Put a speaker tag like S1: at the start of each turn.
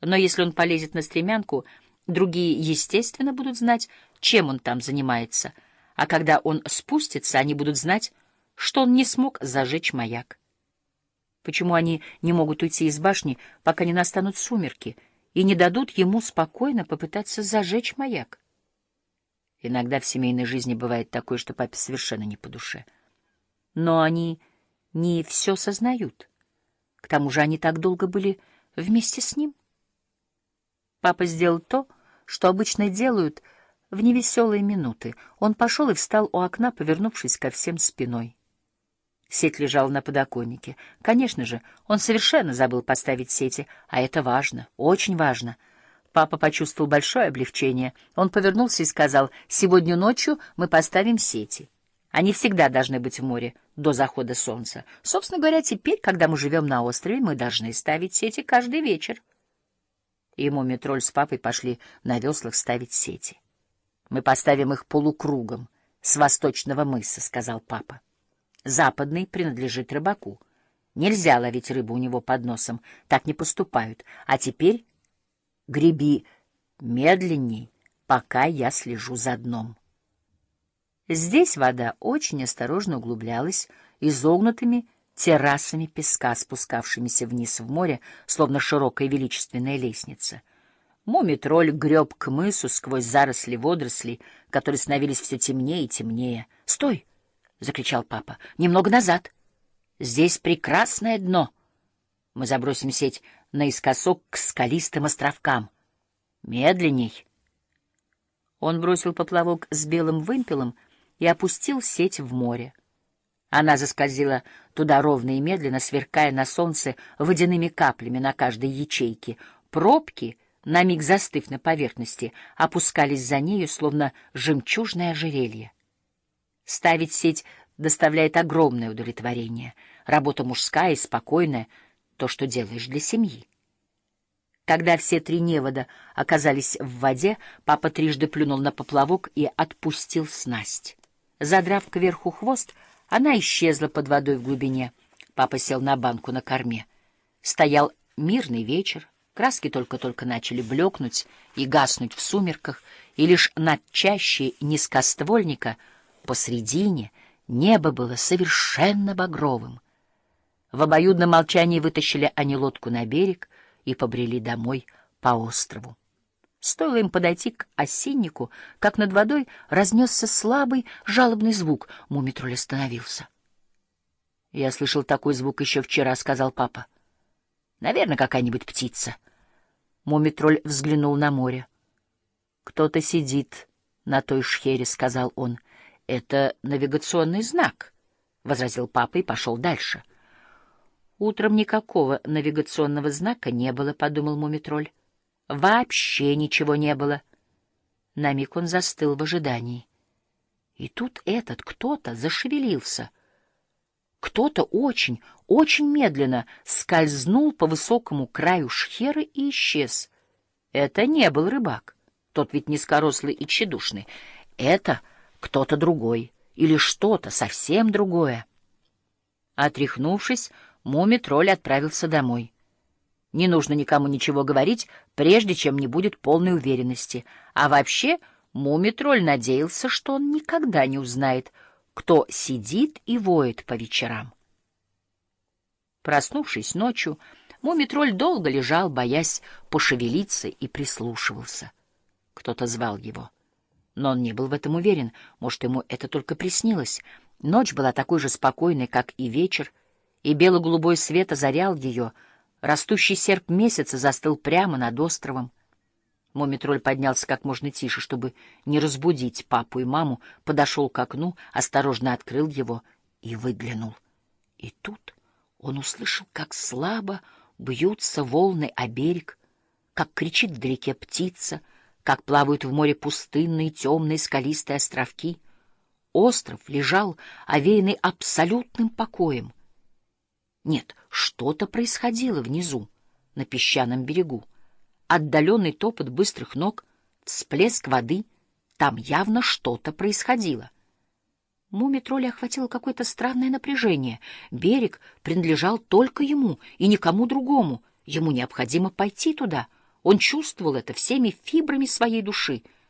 S1: Но если он полезет на стремянку, другие, естественно, будут знать, чем он там занимается, а когда он спустится, они будут знать, что он не смог зажечь маяк. Почему они не могут уйти из башни, пока не настанут сумерки, и не дадут ему спокойно попытаться зажечь маяк? Иногда в семейной жизни бывает такое, что папе совершенно не по душе. Но они не все сознают. К тому же они так долго были вместе с ним. Папа сделал то, что обычно делают в невеселые минуты. Он пошел и встал у окна, повернувшись ко всем спиной. Сеть лежала на подоконнике. Конечно же, он совершенно забыл поставить сети, а это важно, очень важно. Папа почувствовал большое облегчение. Он повернулся и сказал, «Сегодня ночью мы поставим сети. Они всегда должны быть в море до захода солнца. Собственно говоря, теперь, когда мы живем на острове, мы должны ставить сети каждый вечер». И Мумитроль с папой пошли на веслах ставить сети. «Мы поставим их полукругом с восточного мыса», — сказал папа. Западный принадлежит рыбаку. Нельзя ловить рыбу у него под носом, так не поступают. А теперь греби медленней, пока я слежу за дном. Здесь вода очень осторожно углублялась изогнутыми террасами песка, спускавшимися вниз в море, словно широкая величественная лестница. Мумитроль греб к мысу сквозь заросли водорослей, которые становились все темнее и темнее. «Стой!» — закричал папа. — Немного назад. Здесь прекрасное дно. Мы забросим сеть наискосок к скалистым островкам. Медленней. Он бросил поплавок с белым вымпелом и опустил сеть в море. Она заскользила туда ровно и медленно, сверкая на солнце водяными каплями на каждой ячейке. Пробки, на миг застыв на поверхности, опускались за нею, словно жемчужное ожерелье. Ставить сеть доставляет огромное удовлетворение. Работа мужская и спокойная, то, что делаешь для семьи. Когда все три невода оказались в воде, папа трижды плюнул на поплавок и отпустил снасть. Задрав кверху хвост, она исчезла под водой в глубине. Папа сел на банку на корме. Стоял мирный вечер, краски только-только начали блекнуть и гаснуть в сумерках, и лишь над чащей низкоствольника — Посредине небо было совершенно багровым. В обоюдном молчании вытащили они лодку на берег и побрели домой по острову. Стоило им подойти к осиннику, как над водой разнесся слабый жалобный звук. Мумитроль остановился. — Я слышал такой звук еще вчера, — сказал папа. — Наверное, какая-нибудь птица. Мумитроль взглянул на море. — Кто-то сидит на той шхере, — сказал он. Это навигационный знак, — возразил папа и пошел дальше. Утром никакого навигационного знака не было, — подумал Мумитроль. Вообще ничего не было. На миг он застыл в ожидании. И тут этот кто-то зашевелился. Кто-то очень, очень медленно скользнул по высокому краю шхеры и исчез. Это не был рыбак. Тот ведь низкорослый и тщедушный. Это кто-то другой или что-то совсем другое. Отряхнувшись, Муми-тролль отправился домой. Не нужно никому ничего говорить, прежде чем не будет полной уверенности. А вообще Муми-тролль надеялся, что он никогда не узнает, кто сидит и воет по вечерам. Проснувшись ночью, Муми-тролль долго лежал, боясь пошевелиться, и прислушивался. Кто-то звал его — но он не был в этом уверен. Может, ему это только приснилось. Ночь была такой же спокойной, как и вечер, и бело-голубой свет озарял ее. Растущий серп месяца застыл прямо над островом. Мумитроль поднялся как можно тише, чтобы не разбудить папу и маму, подошел к окну, осторожно открыл его и выглянул. И тут он услышал, как слабо бьются волны о берег, как кричит вдалеке птица — как плавают в море пустынные, темные, скалистые островки. Остров лежал, овеянный абсолютным покоем. Нет, что-то происходило внизу, на песчаном берегу. Отдаленный топот быстрых ног, всплеск воды — там явно что-то происходило. Муми-тролля охватило какое-то странное напряжение. Берег принадлежал только ему и никому другому. Ему необходимо пойти туда — Он чувствовал это всеми фибрами своей души.